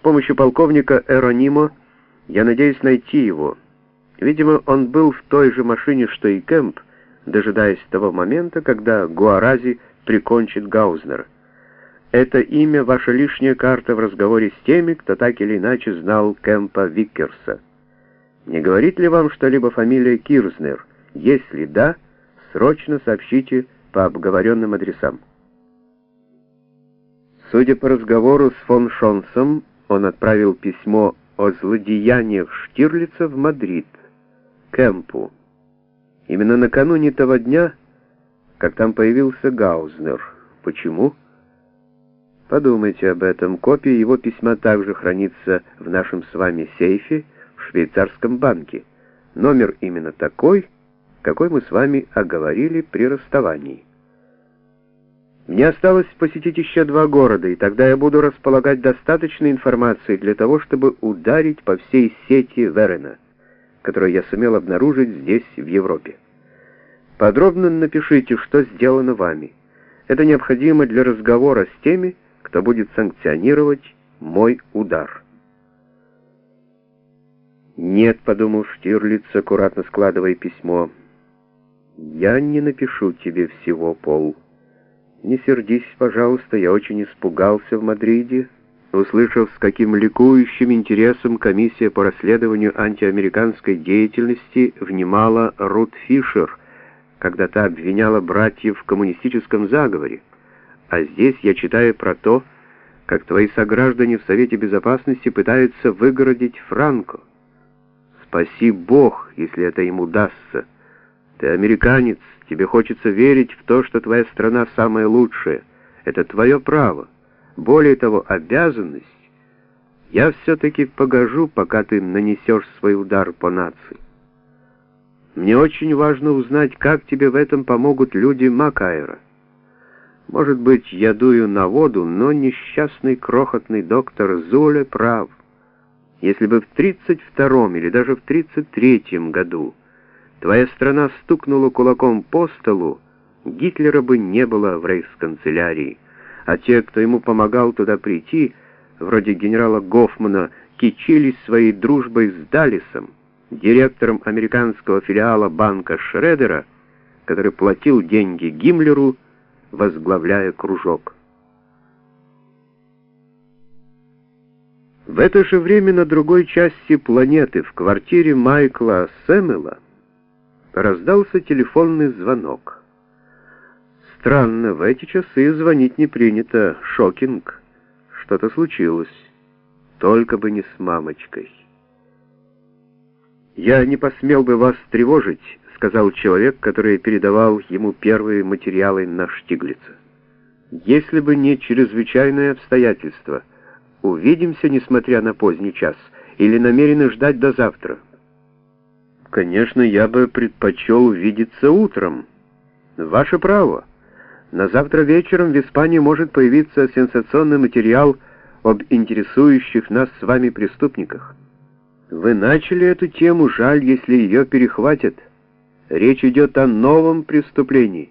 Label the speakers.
Speaker 1: С помощью полковника Эронимо я надеюсь найти его. Видимо, он был в той же машине, что и Кэмп, дожидаясь того момента, когда Гуарази прикончит Гаузнера. Это имя — ваша лишняя карта в разговоре с теми, кто так или иначе знал Кэмпа Виккерса. Не говорит ли вам что-либо фамилия Кирзнер? Если да, срочно сообщите по обговоренным адресам. Судя по разговору с фон Шонсом, он отправил письмо о злодеяниях Штирлица в Мадрид, Кэмпу. Именно накануне того дня, как там появился Гаузнер. Почему? Подумайте об этом. Копия его письма также хранится в нашем с вами сейфе в швейцарском банке. Номер именно такой, какой мы с вами оговорили при расставании. Мне осталось посетить еще два города, и тогда я буду располагать достаточной информацией для того, чтобы ударить по всей сети Верена, которую я сумел обнаружить здесь, в Европе. Подробно напишите, что сделано вами. Это необходимо для разговора с теми, кто будет санкционировать мой удар. «Нет», — подумал Штирлиц, аккуратно складывая письмо, — «я не напишу тебе всего, Пол. Не сердись, пожалуйста, я очень испугался в Мадриде, услышав, с каким ликующим интересом комиссия по расследованию антиамериканской деятельности внимала Рут Фишер, когда та обвиняла братьев в коммунистическом заговоре. А здесь я читаю про то, как твои сограждане в Совете Безопасности пытаются выгородить Франко. Спаси Бог, если это им удастся. Ты американец, тебе хочется верить в то, что твоя страна самая лучшая. Это твое право. Более того, обязанность. Я все-таки погожу, пока ты нанесешь свой удар по нации. Мне очень важно узнать, как тебе в этом помогут люди Макайра. Может быть, я дую на воду, но несчастный крохотный доктор Зуле прав. Если бы в 32-м или даже в 33-м году твоя страна стукнула кулаком по столу, Гитлера бы не было в рейхсканцелярии, а те, кто ему помогал туда прийти, вроде генерала Гофмана, кичились своей дружбой с Далисом, директором американского филиала банка Шредера, который платил деньги Гиммлеру, возглавляя кружок. В это же время на другой части планеты, в квартире Майкла Сэмела, раздался телефонный звонок. Странно, в эти часы звонить не принято. Шокинг. Что-то случилось. Только бы не с мамочкой. «Я не посмел бы вас тревожить», сказал человек, который передавал ему первые материалы на Штиглица. «Если бы не чрезвычайное обстоятельство, увидимся, несмотря на поздний час, или намерены ждать до завтра?» «Конечно, я бы предпочел увидеться утром. Ваше право. На завтра вечером в Испании может появиться сенсационный материал об интересующих нас с вами преступниках. Вы начали эту тему, жаль, если ее перехватят». Речь идет о новом преступлении.